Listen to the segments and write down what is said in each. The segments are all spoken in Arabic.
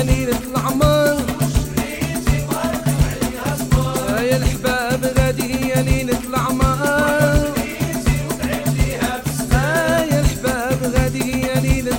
يا ليلة العمر. يا غادي يا ليلة العمر. يا الحباب غادي يا ليلة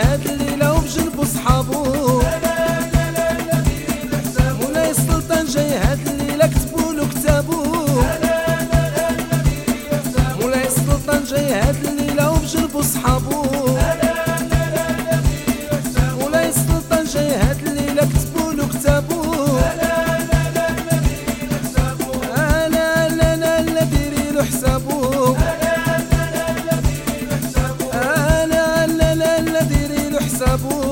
هاد الليلة وبجنبو صحابو مولاي السلطان جاي هاد الليلة كتبولو كتابو. مولاي السلطان جاي هاد الليلة وبجنبو صحابو مولاي السلطان جاي هاد الليلة كتبولو كتابو. campo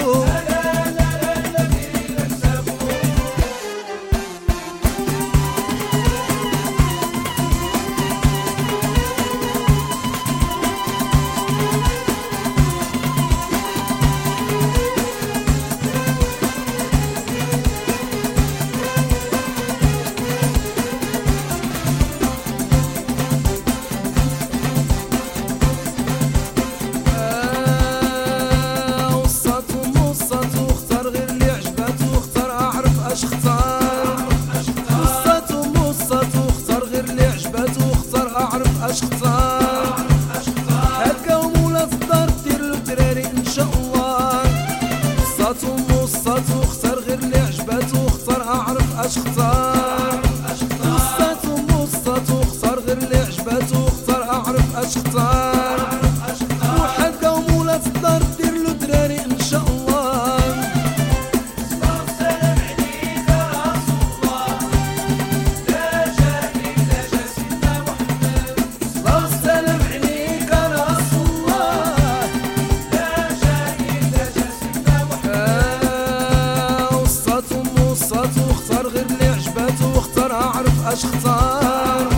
اش اختار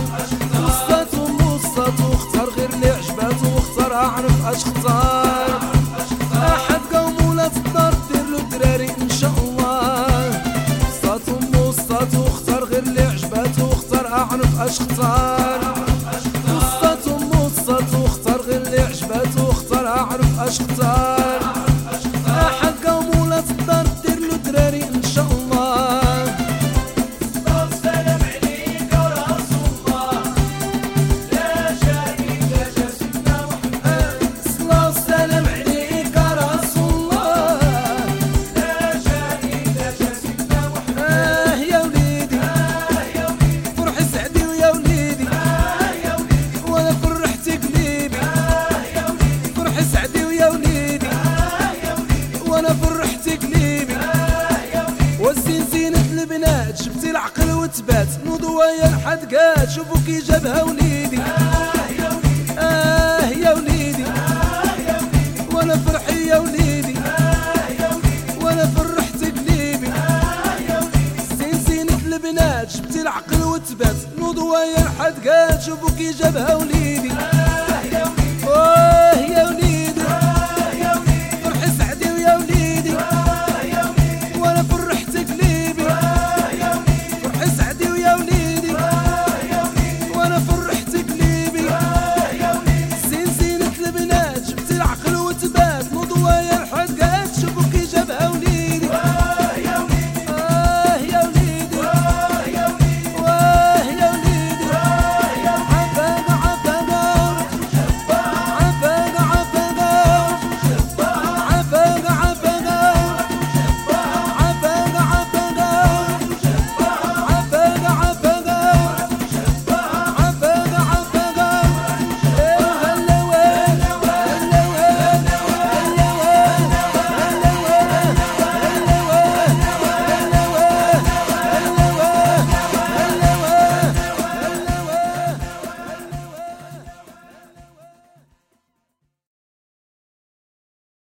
واختار غير اللي عجبات واختار أعرف اش اختار أحد قوم ولا الدار دير له دراري إن شاء الله. غير اللي أعرف اش اختار غير اللي أعرف اش اختار البنات جبتي العقل وتبات نوضوا يا الحدقات شوفوا كي جابها وليدي. آه يا وليدي. وأنا فرحي يا وليدي. وأنا فرحت قلبي زين زينة البنات جبتي العقل وتبات نوضوا يا الحدقات شوفوا كي جابها وليدي.